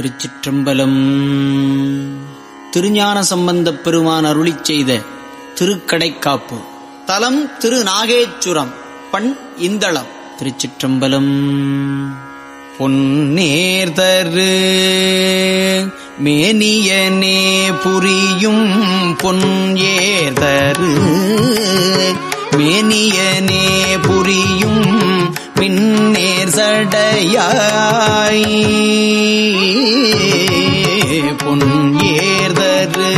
திருச்சிற்றம்பலம். திருஞான சம்பந்தப் பெருமான் அருளி செய்த திருக்கடைக்காப்பு. தலம் திரு நாகேச்சுரம் பண் இந்தளம். திருச்சிற்றம்பலம். பொன்னேர்தரு மேனியனே புரியும் பொன் ஏதரு மேனியனே புரியும் பின்னே சடையாய் பொன் ஏர்தரு.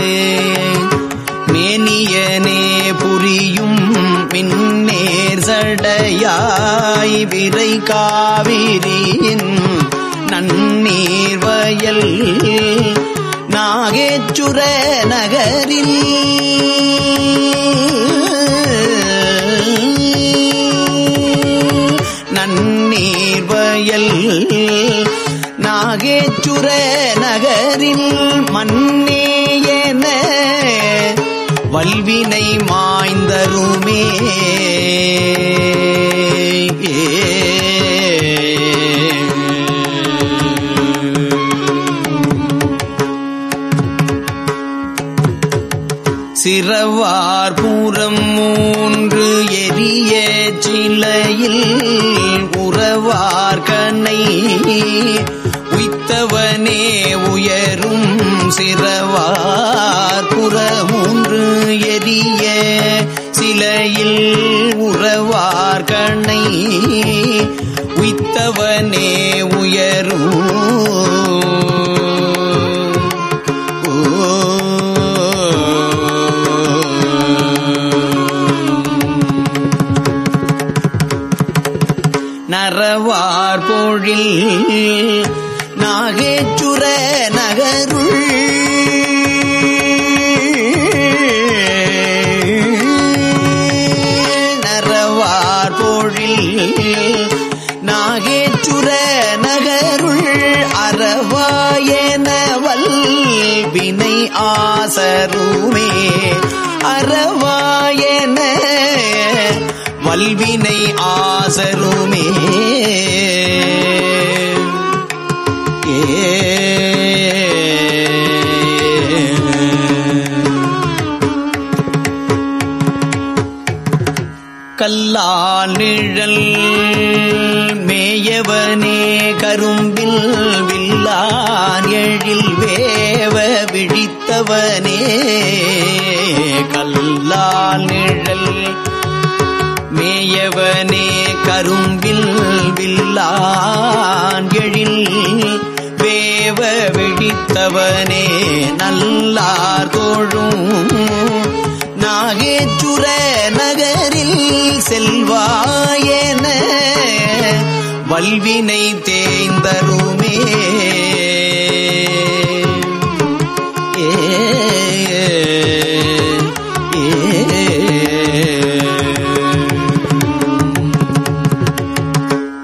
மேனியனே புரியும் பின்னேர் சடையாய் விரை காவிரியின் நன்னீர் வயல் நாகேச்சுர நகரில் நாகேச்சுர நகரில் மன்னேயன வல்வினை மாய்ந்தருமே சிறவார் பூரம் மூன்று எரிய சிலையில் உறவார் கண்ணை உயர்ந்தவனே உயரும் சிறவார். புறமூன்று எரிய சிலையில் உறவார் கண்ணை. உய்த்தவனே உயரும். நரவார் பொழில் நாகேச்சுர நகருள். நரவார் பொழில் நாகேச்சுர நகருள் அறவாயனவல் வினை ஆசருமே. அறவாயன வல்வினை ஆசருமே. நிழல் மேயவனே கரும்பில் வில்லான் எழில் வேவ விழித்தவனே கல்லால் நிழல் மேயவனே கரும்பில் வில்லான் எழில் வேவ விழித்தவனே நல்லார் தோழும் நாகேச்சுர செல்வாயன. வல்வினை தேய்ந்தருமே.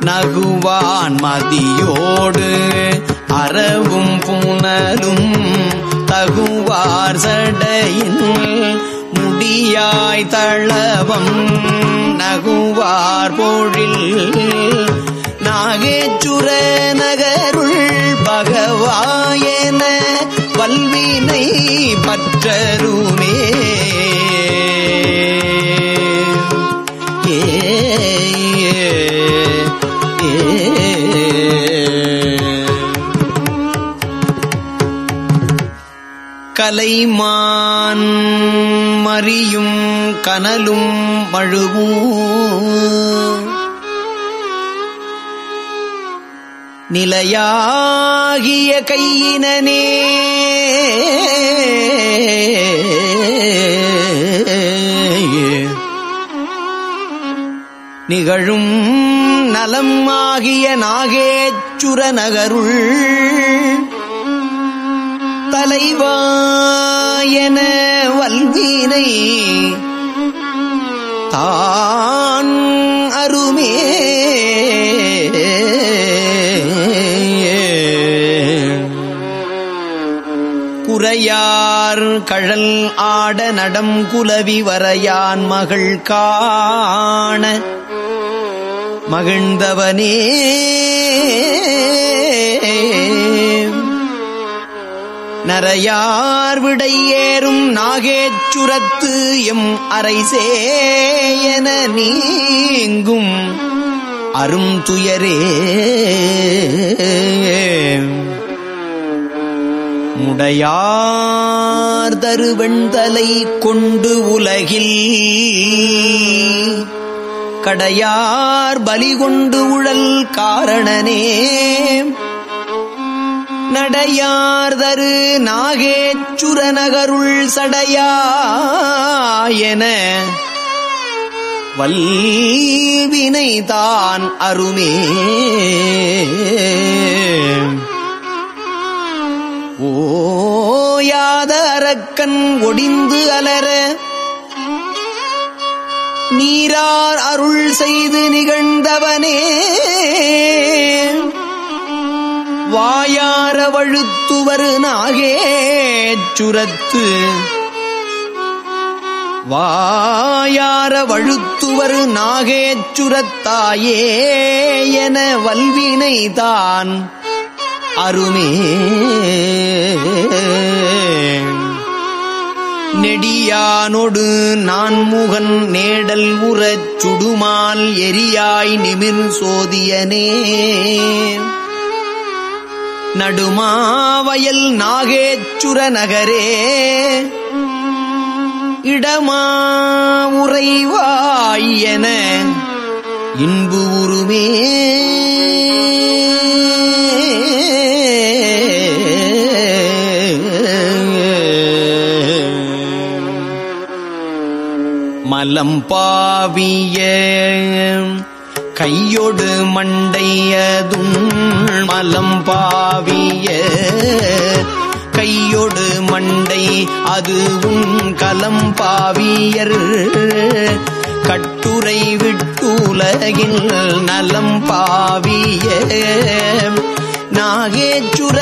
நகுவான் மதியோடு அறவும் புனலும் தகுவார் சடையின் முடியாய் தளவம் நகுவார் பொழில். நாகேச்சுர நகருள் பகவாயன வல்வினை பற்றருமே. கலைமான் மறியும் கனலும் மழுவும் நிலையாகிய கையினே நிகழும் நலம் ஆகிய நாகேச்சுர நகருள் தலைவா தலைவாயன வல்வீனை தான் அருமே. குறையார் கழல் ஆட நடம் குலவி வரையான் மகள் காண மகிழ்ந்தவனே. நரையார் விடையேறும் நாகேச்சுரத்து எம் அரைசேயன நீங்கும் அரும் துயரே. முடையார் தருவெண்தலை கொண்டு உலகில் கடையார் பலி கொண்டு உழல் காரணனே. நடையார்தரு நாகேச்சுர நகருள் சடையாயன வல்வினைதான் அருமே. ஓயாத அரக்கன் ஒடிந்து அலர நீரார் அருள் செய்து நிகழ்ந்தவனே. வாயார வழுத்துவர் நாகேச்சுரத்து வாயார வழுத்துவர் நாகேச்சுரத்தாயே என வல்வினைதான் அருமே. நெடியானொடு நான்முகன் நேடல் உறச் சுடுமால் எரியாய் நிமிர் சோதியனே. நடுமாவயல் நாகேச்சுர நகரே இடமா உறைவாயன இன்பு உருமே. மலம் பாவிய கையொடு மண்டையதும் மலம் பாவிய கையொடு மண்டை அதுவும் கலம் பாவியர். கட்டுரை விட்டுலகில் நலம் பாவிய நாகேச்சுர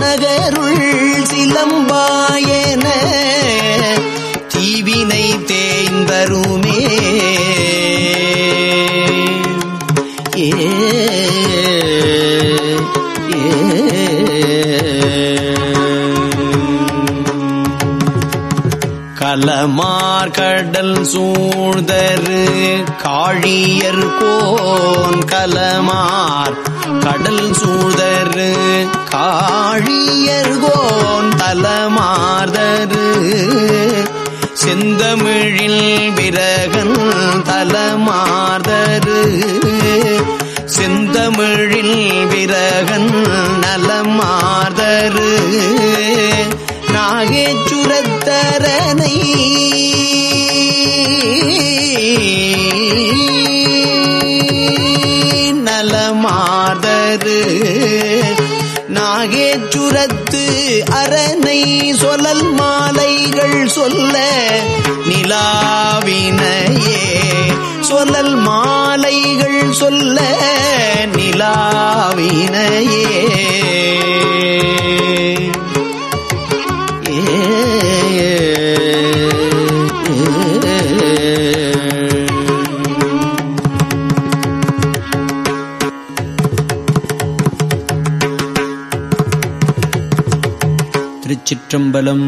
நகருள் சிலம்பாயன தீவினை தேய்ந்தருமே. ஏ கலமார் சூழ்தரு காழியர் கோன் கலமார். கடல் சூழ்தரு காழியர் கோன் தலமார்தரு செந்தமிழில் விரகன் தலமார்தரு தமிழில் விரகன் நலமாதரு நாகேச்சுரத்தரனை. நலமாதரு நாகேச்சுரத்து அரணை சொல்லல் மாலைகள் சொல்ல நிலாவினையே. சொல்லல் மாலைகள் சொல்ல வினையே திருச்சிற்றம்பலம்